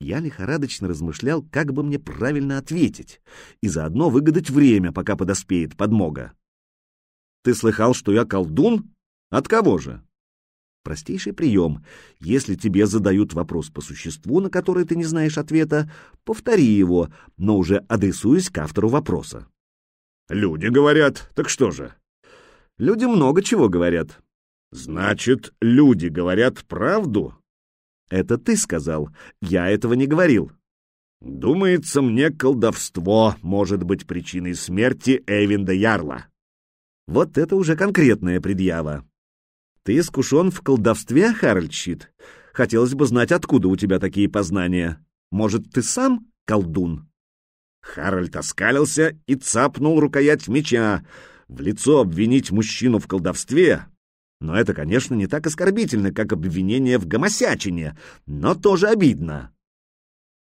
Я лихорадочно размышлял, как бы мне правильно ответить, и заодно выгадать время, пока подоспеет подмога. «Ты слыхал, что я колдун? От кого же?» Простейший прием. Если тебе задают вопрос по существу, на который ты не знаешь ответа, повтори его, но уже адресуясь к автору вопроса. «Люди говорят, так что же?» «Люди много чего говорят». «Значит, люди говорят правду?» Это ты сказал. Я этого не говорил. Думается мне, колдовство может быть причиной смерти Эйвинда Ярла. Вот это уже конкретная предъява. Ты искушен в колдовстве, Харальд? Хотелось бы знать, откуда у тебя такие познания. Может, ты сам колдун? Харальд оскалился и цапнул рукоять меча. В лицо обвинить мужчину в колдовстве но это, конечно, не так оскорбительно, как обвинение в гомосячине, но тоже обидно.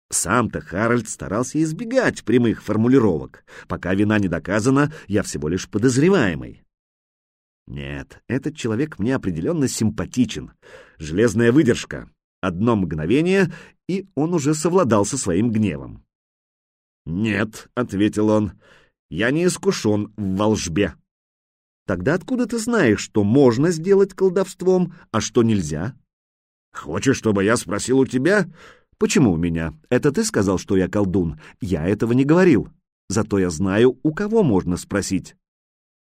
Сам-то Харальд старался избегать прямых формулировок. Пока вина не доказана, я всего лишь подозреваемый. Нет, этот человек мне определенно симпатичен. Железная выдержка. Одно мгновение, и он уже совладал со своим гневом. «Нет», — ответил он, — «я не искушен в волжбе». Тогда откуда ты знаешь, что можно сделать колдовством, а что нельзя? Хочешь, чтобы я спросил у тебя? Почему у меня? Это ты сказал, что я колдун. Я этого не говорил. Зато я знаю, у кого можно спросить.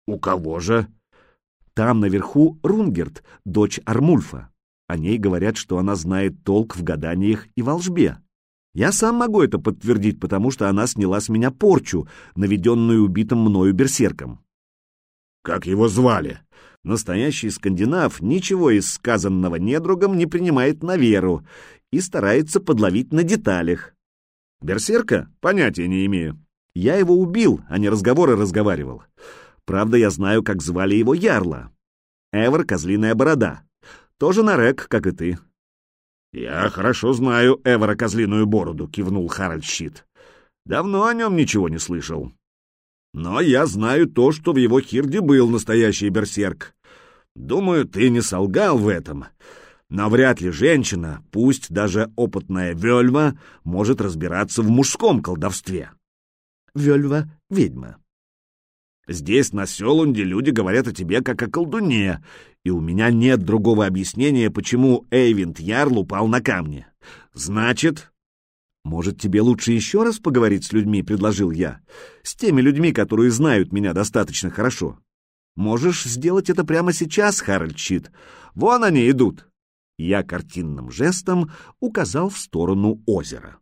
У кого же? Там наверху Рунгерт, дочь Армульфа. О ней говорят, что она знает толк в гаданиях и волжбе. Я сам могу это подтвердить, потому что она сняла с меня порчу, наведенную убитым мною берсерком. Как его звали? Настоящий скандинав ничего из сказанного недругом не принимает на веру и старается подловить на деталях. Берсерка? Понятия не имею. Я его убил, а не разговоры разговаривал. Правда, я знаю, как звали его Ярла. Эвер Козлиная Борода. Тоже нарек, как и ты. «Я хорошо знаю Эвера Козлиную Бороду», — кивнул Харальд Щит. «Давно о нем ничего не слышал. Но я знаю то, что в его хирде был настоящий берсерк. Думаю, ты не солгал в этом. Но вряд ли женщина, пусть даже опытная Вельва, может разбираться в мужском колдовстве. Вельва — ведьма. Здесь, на Селунде, люди говорят о тебе как о колдуне, и у меня нет другого объяснения, почему Эйвинд Ярл упал на камни. Значит, «Может, тебе лучше еще раз поговорить с людьми?» — предложил я. «С теми людьми, которые знают меня достаточно хорошо. Можешь сделать это прямо сейчас, Харальд Щит. Вон они идут!» Я картинным жестом указал в сторону озера.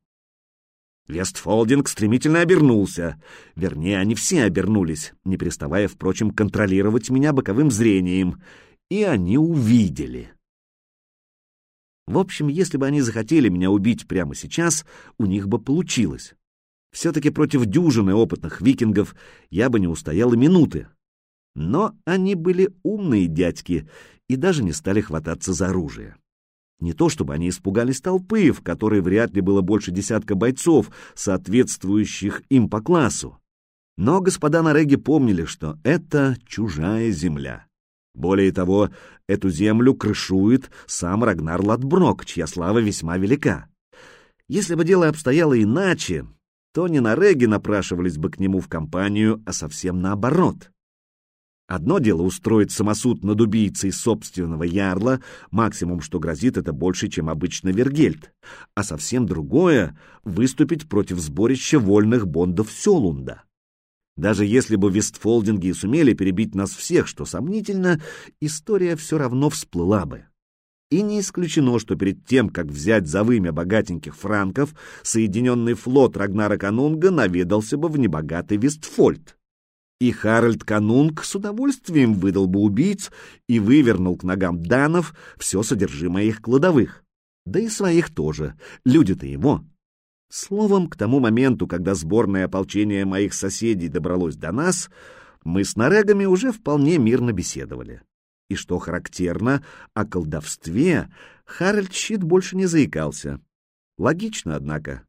Вестфолдинг стремительно обернулся. Вернее, они все обернулись, не переставая, впрочем, контролировать меня боковым зрением. И они увидели. В общем, если бы они захотели меня убить прямо сейчас, у них бы получилось. Все-таки против дюжины опытных викингов я бы не устоял и минуты. Но они были умные дядьки и даже не стали хвататься за оружие. Не то чтобы они испугались толпы, в которой вряд ли было больше десятка бойцов, соответствующих им по классу. Но господа на Реге помнили, что это чужая земля. Более того, эту землю крышует сам Рагнар Ладброк, чья слава весьма велика. Если бы дело обстояло иначе, то не на Реге напрашивались бы к нему в компанию, а совсем наоборот. Одно дело устроить самосуд над убийцей собственного ярла, максимум, что грозит, это больше, чем обычно Вергельд, а совсем другое — выступить против сборища вольных бондов Селунда. Даже если бы Вестфолдинги сумели перебить нас всех, что сомнительно, история все равно всплыла бы. И не исключено, что перед тем, как взять за вымя богатеньких франков, Соединенный флот Рагнара Конунга наведался бы в небогатый Вестфольд. И Харальд Конунг с удовольствием выдал бы убийц и вывернул к ногам данов все содержимое их кладовых. Да и своих тоже. Люди-то его Словом, к тому моменту, когда сборное ополчение моих соседей добралось до нас, мы с нарегами уже вполне мирно беседовали. И что характерно, о колдовстве Харальд Щит больше не заикался. Логично, однако.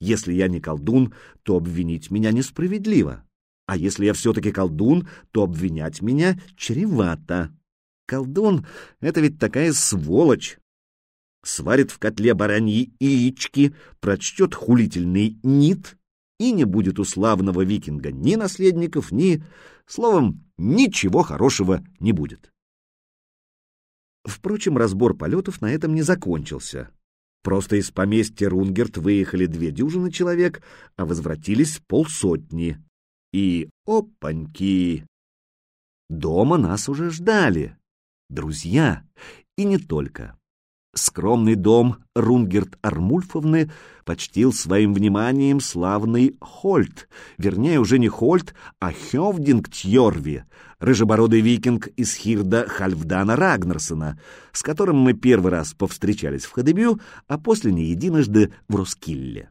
Если я не колдун, то обвинить меня несправедливо. А если я все-таки колдун, то обвинять меня чревато. Колдун — это ведь такая сволочь, сварит в котле бараньи яички, прочтет хулительный нит, и не будет у славного викинга ни наследников, ни... Словом, ничего хорошего не будет. Впрочем, разбор полетов на этом не закончился. Просто из поместья Рунгерт выехали две дюжины человек, а возвратились полсотни. И опаньки! Дома нас уже ждали. Друзья, и не только. Скромный дом Рунгерт Армульфовны почтил своим вниманием славный Хольт, вернее, уже не Хольт, а Хевдинг Тьорви, рыжебородый викинг из Хирда Хальфдана Рагнарсона, с которым мы первый раз повстречались в Хадебю, а после не единожды в Роскилле.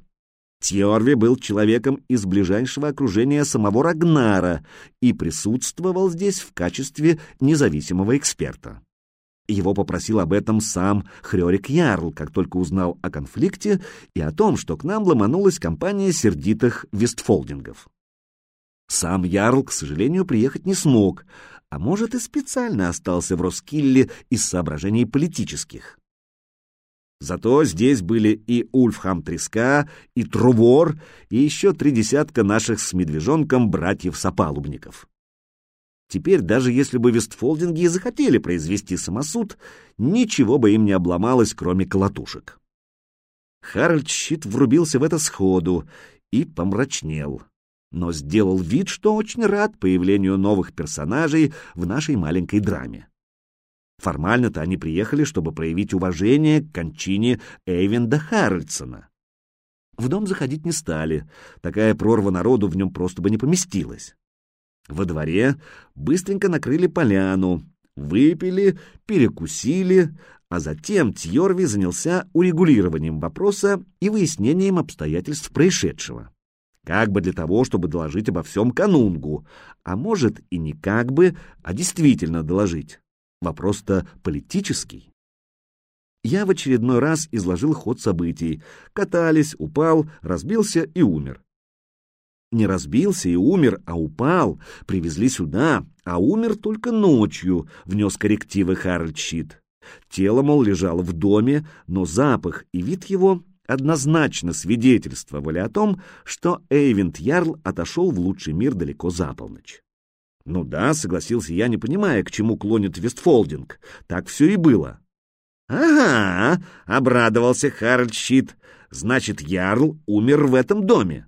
Тьорви был человеком из ближайшего окружения самого Рагнара и присутствовал здесь в качестве независимого эксперта. Его попросил об этом сам Хрёрик Ярл, как только узнал о конфликте и о том, что к нам ломанулась компания сердитых вестфолдингов. Сам Ярл, к сожалению, приехать не смог, а может и специально остался в Роскилле из соображений политических. Зато здесь были и Ульфхам Треска, и Трувор, и еще три десятка наших с медвежонком братьев-сопалубников. Теперь, даже если бы вестфолдинги и захотели произвести самосуд, ничего бы им не обломалось, кроме колотушек. Харальд Щит врубился в это сходу и помрачнел, но сделал вид, что очень рад появлению новых персонажей в нашей маленькой драме. Формально-то они приехали, чтобы проявить уважение к кончине Эйвенда Харальдсона. В дом заходить не стали, такая прорва народу в нем просто бы не поместилась. Во дворе быстренько накрыли поляну, выпили, перекусили, а затем Тьорви занялся урегулированием вопроса и выяснением обстоятельств происшедшего. Как бы для того, чтобы доложить обо всем канунгу, а может и не как бы, а действительно доложить. Вопрос-то политический. Я в очередной раз изложил ход событий. Катались, упал, разбился и умер не разбился и умер, а упал, привезли сюда, а умер только ночью, внес коррективы Харальд Щит. Тело, мол, лежало в доме, но запах и вид его однозначно свидетельствовали о том, что Эйвинд Ярл отошел в лучший мир далеко за полночь. Ну да, согласился я, не понимая, к чему клонит Вестфолдинг. Так все и было. «Ага», — обрадовался Харальд Щит, — «значит, Ярл умер в этом доме».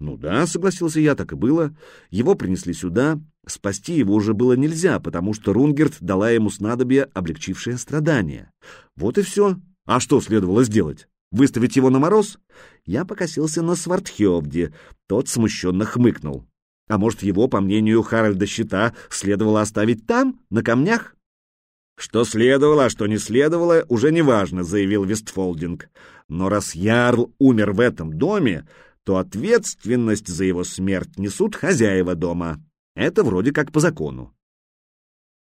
Ну да, согласился я, так и было. Его принесли сюда. Спасти его уже было нельзя, потому что Рунгерт дала ему снадобье, облегчившее страдания. Вот и все. А что следовало сделать? Выставить его на мороз? Я покосился на Свартхевде. Тот смущенно хмыкнул. А может, его, по мнению Харальда Щита, следовало оставить там, на камнях? Что следовало, а что не следовало, уже неважно, заявил Вестфолдинг. Но раз Ярл умер в этом доме, то ответственность за его смерть несут хозяева дома. Это вроде как по закону.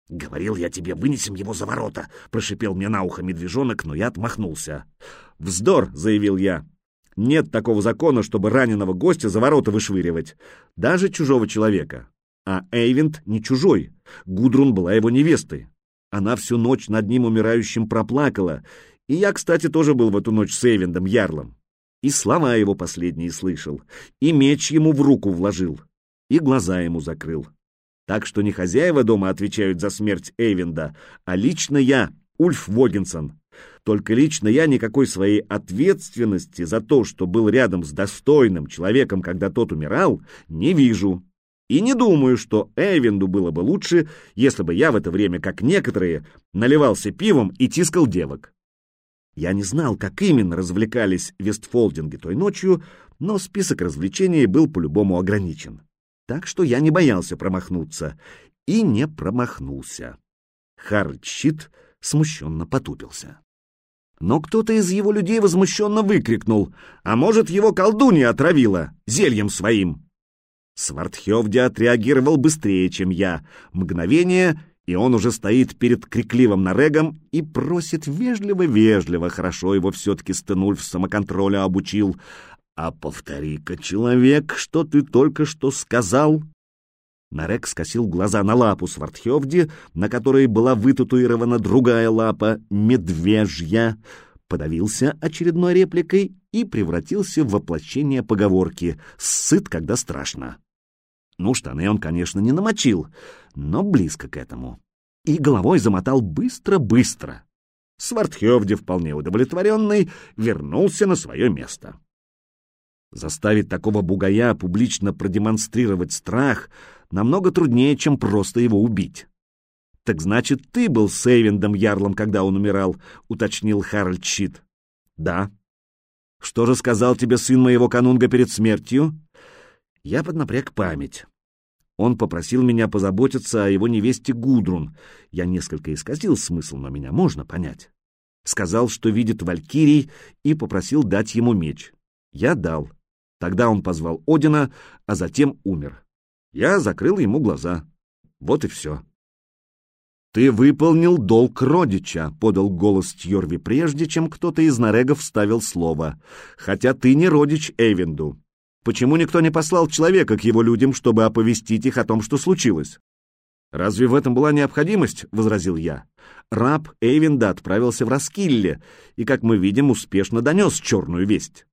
«Говорил я тебе, вынесем его за ворота», — прошипел мне на ухо медвежонок, но я отмахнулся. «Вздор», — заявил я. «Нет такого закона, чтобы раненого гостя за ворота вышвыривать, даже чужого человека. А Эйвент не чужой, Гудрун была его невестой. Она всю ночь над ним умирающим проплакала, и я, кстати, тоже был в эту ночь с Эйвендом Ярлом и слова его последние слышал, и меч ему в руку вложил, и глаза ему закрыл. Так что не хозяева дома отвечают за смерть Эйвенда, а лично я, Ульф Вогинсон. Только лично я никакой своей ответственности за то, что был рядом с достойным человеком, когда тот умирал, не вижу. И не думаю, что Эйвенду было бы лучше, если бы я в это время, как некоторые, наливался пивом и тискал девок. Я не знал, как именно развлекались вестфолдинги той ночью, но список развлечений был по-любому ограничен. Так что я не боялся промахнуться. И не промахнулся. Харальд Щит смущенно потупился. Но кто-то из его людей возмущенно выкрикнул, а может, его колдунья отравила зельем своим. Свартхевди отреагировал быстрее, чем я. Мгновение, и он уже стоит перед крикливым Нарегом и просит вежливо-вежливо, хорошо его все-таки Стенульф самоконтроля обучил. «А повтори-ка, человек, что ты только что сказал?» Нарек скосил глаза на лапу Свартхевди, на которой была вытатуирована другая лапа, медвежья, подавился очередной репликой и превратился в воплощение поговорки «сыт, когда страшно». Ну, штаны он, конечно, не намочил, но близко к этому. И головой замотал быстро-быстро. Свартхевде, вполне удовлетворенный, вернулся на свое место. Заставить такого бугая публично продемонстрировать страх намного труднее, чем просто его убить. «Так значит, ты был с Эйвендом Ярлом, когда он умирал», — уточнил Харальд Щит. «Да». «Что же сказал тебе сын моего канунга перед смертью?» Я поднапряг память. Он попросил меня позаботиться о его невесте Гудрун. Я несколько исказил смысл, но меня можно понять. Сказал, что видит Валькирий, и попросил дать ему меч. Я дал. Тогда он позвал Одина, а затем умер. Я закрыл ему глаза. Вот и все. «Ты выполнил долг родича», — подал голос Тьорви прежде, чем кто-то из нарегов вставил слово. «Хотя ты не родич Эйвенду. Почему никто не послал человека к его людям, чтобы оповестить их о том, что случилось?» «Разве в этом была необходимость?» — возразил я. Раб Эйвенда отправился в Раскилле и, как мы видим, успешно донес черную весть.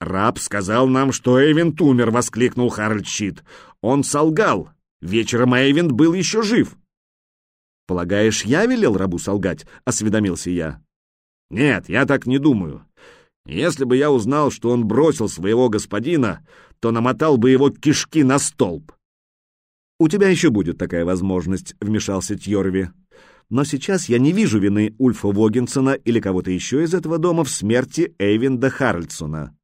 «Раб сказал нам, что Эйвент умер!» — воскликнул Харальд Щит. «Он солгал! Вечером Эйвент был еще жив!» «Полагаешь, я велел рабу солгать?» — осведомился я. «Нет, я так не думаю. Если бы я узнал, что он бросил своего господина, то намотал бы его кишки на столб». «У тебя еще будет такая возможность», — вмешался Тьорви. «Но сейчас я не вижу вины Ульфа Вогенсона или кого-то еще из этого дома в смерти Эйвинда Харальдсона.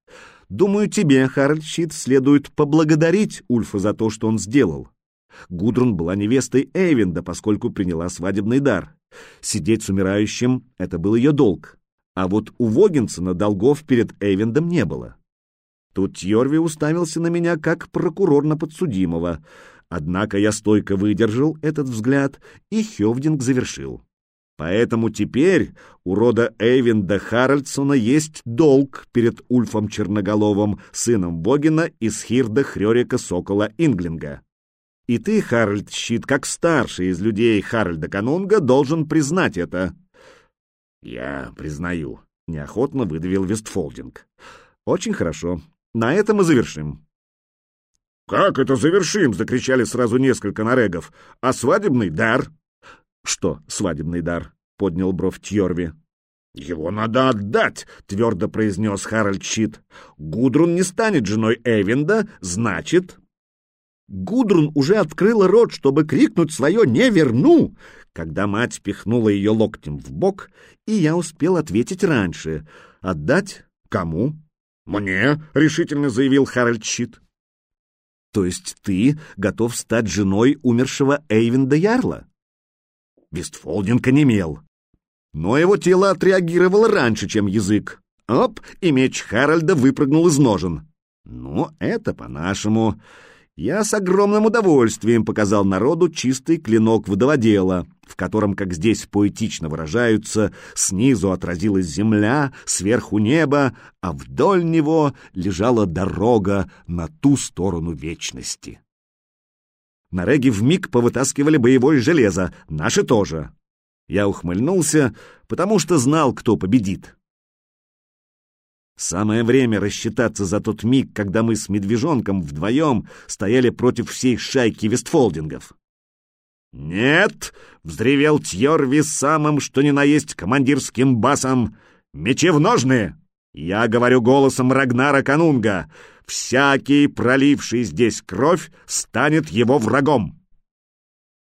Думаю, тебе, Харальд Щит, следует поблагодарить Ульфа за то, что он сделал. Гудрун была невестой Эйвенда, поскольку приняла свадебный дар. Сидеть с умирающим — это был ее долг. А вот у Вогинсона долгов перед Эйвендом не было. Тут Тьорви уставился на меня, как прокурор на подсудимого. Однако я стойко выдержал этот взгляд, и Хевдинг завершил. Поэтому теперь у рода Эйвинда Харальдсона есть долг перед Ульфом Черноголовым, сыном Богина из Хирда Хрёрика Сокола Инглинга. И ты, Харальд Щит, как старший из людей Харальда Конунга, должен признать это. Я признаю, неохотно выдавил Вестфолдинг. Очень хорошо. На этом и завершим. «Как это завершим?» — закричали сразу несколько норегов. «А свадебный дар?» «Что свадебный дар?» — поднял бровь Тьорви. «Его надо отдать», — твердо произнес Харальд Щит. «Гудрун не станет женой Эвинда, значит...» Гудрун уже открыла рот, чтобы крикнуть свое «не верну», когда мать пихнула ее локтем в бок, и я успел ответить раньше. «Отдать? Кому?» «Мне», — решительно заявил Харальд Щит. «То есть ты готов стать женой умершего Эйвинда Ярла?» Вестфолдинг онемел. Но его тело отреагировало раньше, чем язык. Оп, и меч Харальда выпрыгнул из ножен. «Ну, это по-нашему...» я с огромным удовольствием показал народу чистый клинок Вдоводела, в котором, как здесь поэтично выражаются, снизу отразилась земля, сверху небо, а вдоль него лежала дорога на ту сторону вечности. Нареги вмиг повытаскивали боевое железо, наши тоже. Я ухмыльнулся, потому что знал, кто победит. Самое время рассчитаться за тот миг, когда мы с медвежонком вдвоем стояли против всей шайки вестфолдингов. «Нет!» — взревел Тьорви самым, что ни на есть командирским басом. «Мечи в ножны!» Я говорю голосом Рагнара Канунга. «Всякий, проливший здесь кровь, станет его врагом!»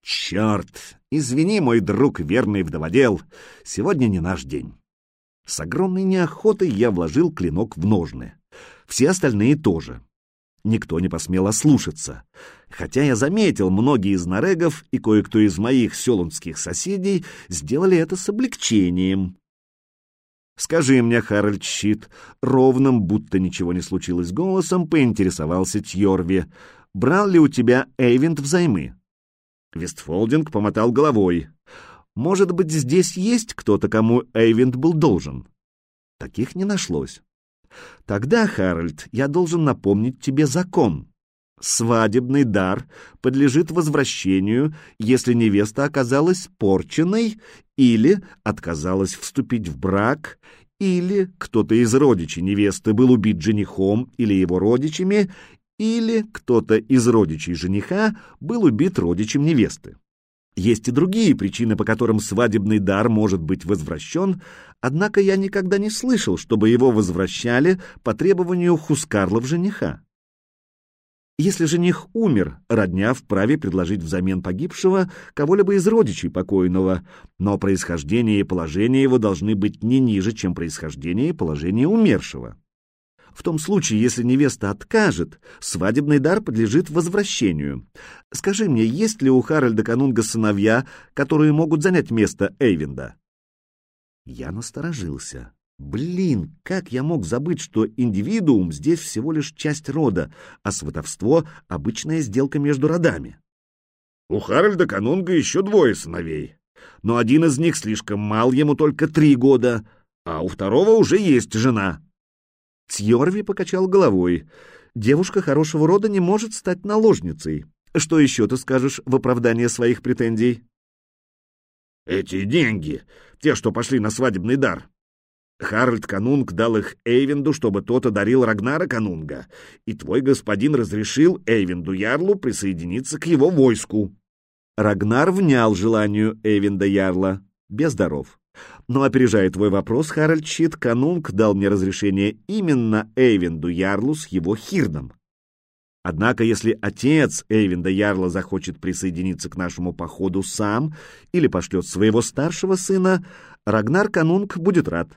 «Черт! Извини, мой друг, верный вдоводел, сегодня не наш день». С огромной неохотой я вложил клинок в ножны. Все остальные тоже. Никто не посмел ослушаться. Хотя я заметил, многие из нарегов и кое-кто из моих селунских соседей сделали это с облегчением. «Скажи мне, Харальд Щит», — ровным, будто ничего не случилось голосом, поинтересовался Тьорви, «брал ли у тебя Эйвинд взаймы?» Вестфолдинг помотал головой. Может быть, здесь есть кто-то, кому Эйвинд был должен? Таких не нашлось. Тогда, Харальд, я должен напомнить тебе закон. Свадебный дар подлежит возвращению, если невеста оказалась порченной или отказалась вступить в брак, или кто-то из родичей невесты был убит женихом или его родичами, или кто-то из родичей жениха был убит родичем невесты. Есть и другие причины, по которым свадебный дар может быть возвращен, однако я никогда не слышал, чтобы его возвращали по требованию Хускарлов жениха. Если жених умер, родня вправе предложить взамен погибшего кого-либо из родичей покойного, но происхождение и положение его должны быть не ниже, чем происхождение и положение умершего. В том случае, если невеста откажет, свадебный дар подлежит возвращению. Скажи мне, есть ли у Харальда Канунга сыновья, которые могут занять место Эйвинда? Я насторожился. Блин, как я мог забыть, что индивидуум здесь всего лишь часть рода, а сватовство — обычная сделка между родами? У Харальда Канунга еще двое сыновей, но один из них слишком мал, ему только три года, а у второго уже есть жена. Тьорви покачал головой. Девушка хорошего рода не может стать наложницей. Что еще ты скажешь в оправдание своих претензий? Эти деньги, те, что пошли на свадебный дар. Харальд Канунг дал их Эйвенду, чтобы тот одарил Рагнара Канунга, и твой господин разрешил Эйвенду Ярлу присоединиться к его войску. Рагнар внял желанию Эйвенда Ярла, без даров. Но, опережая твой вопрос, Харальд Щит, Канунг дал мне разрешение именно Эйвенду Ярлу с его Хирдом. Однако, если отец Эйвенда Ярла захочет присоединиться к нашему походу сам или пошлет своего старшего сына, Рагнар Канунг будет рад.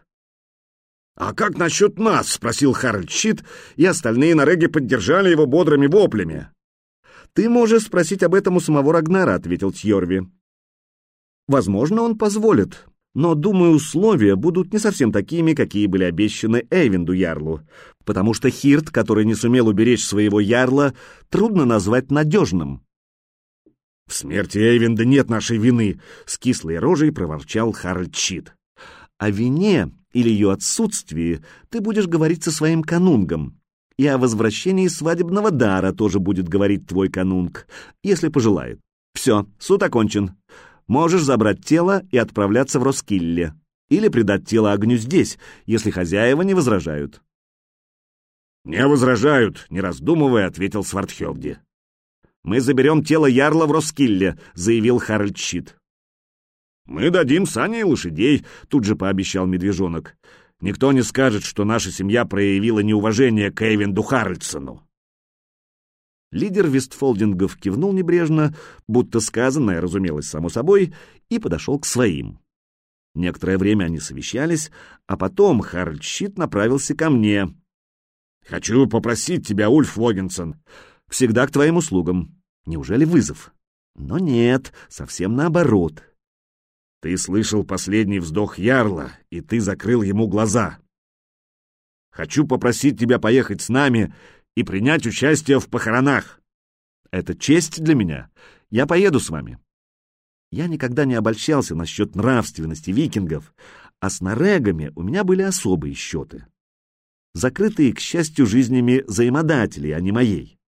«А как насчет нас?» — спросил Харальд Щит, и остальные нареги поддержали его бодрыми воплями. «Ты можешь спросить об этом у самого Рагнара», — ответил Тьорви. «Возможно, он позволит, но, думаю, условия будут не совсем такими, какие были обещаны Эйвинду Ярлу, потому что Хирт, который не сумел уберечь своего Ярла, трудно назвать надежным». «В смерти Эйвинда нет нашей вины», — с кислой рожей проворчал Харальд Щит. «О вине или ее отсутствии ты будешь говорить со своим канунгом, и о возвращении свадебного дара тоже будет говорить твой канунг, если пожелает. Все, суд окончен. Можешь забрать тело и отправляться в Роскилле, или предать тело огню здесь, если хозяева не возражают. «Не возражают», — не раздумывая, ответил Свардхевди. «Мы заберем тело Ярла в Роскилле», — заявил Харальд Щит. «Мы дадим сани и лошадей», — тут же пообещал медвежонок. «Никто не скажет, что наша семья проявила неуважение к Эйвенду Харальдсону». Лидер Вестфолдингов кивнул небрежно, будто сказанное, разумелось, само собой, и подошел к своим. Некоторое время они совещались, а потом Харальд Щит направился ко мне. «Хочу попросить тебя, Ульф Вогенсон». «Всегда к твоим услугам. Неужели вызов?» «Но нет, совсем наоборот. Ты слышал последний вздох Ярла, и ты закрыл ему глаза. Хочу попросить тебя поехать с нами и принять участие в похоронах. Это честь для меня. Я поеду с вами. Я никогда не обольщался насчет нравственности викингов, а с нарегами у меня были особые счеты. Закрытые, к счастью, жизнями взаимодателей, а не моей.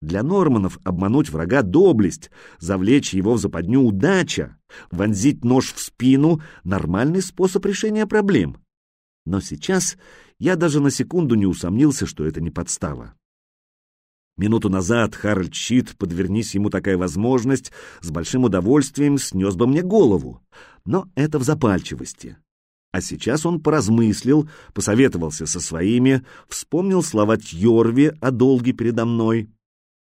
Для норманов обмануть врага — доблесть, завлечь его в западню — удача, вонзить нож в спину — нормальный способ решения проблем. Но сейчас я даже на секунду не усомнился, что это не подстава. Минуту назад Харальд Щит, подвернись ему такая возможность, с большим удовольствием снес бы мне голову. Но это в запальчивости. А сейчас он поразмыслил, посоветовался со своими, вспомнил слова Тьорви о долге передо мной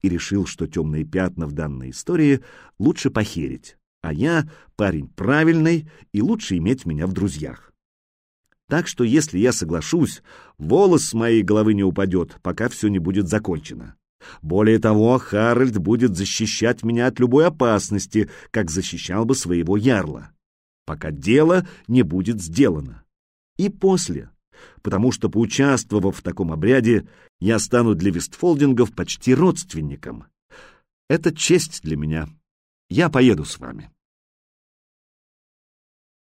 и решил, что темные пятна в данной истории лучше похерить, а я парень правильный и лучше иметь меня в друзьях. Так что если я соглашусь, волос с моей головы не упадет, пока все не будет закончено. Более того, Харальд будет защищать меня от любой опасности, как защищал бы своего ярла, пока дело не будет сделано. И после, потому что, поучаствовав в таком обряде, я стану для Вестфолдингов почти родственником. Это честь для меня. Я поеду с вами.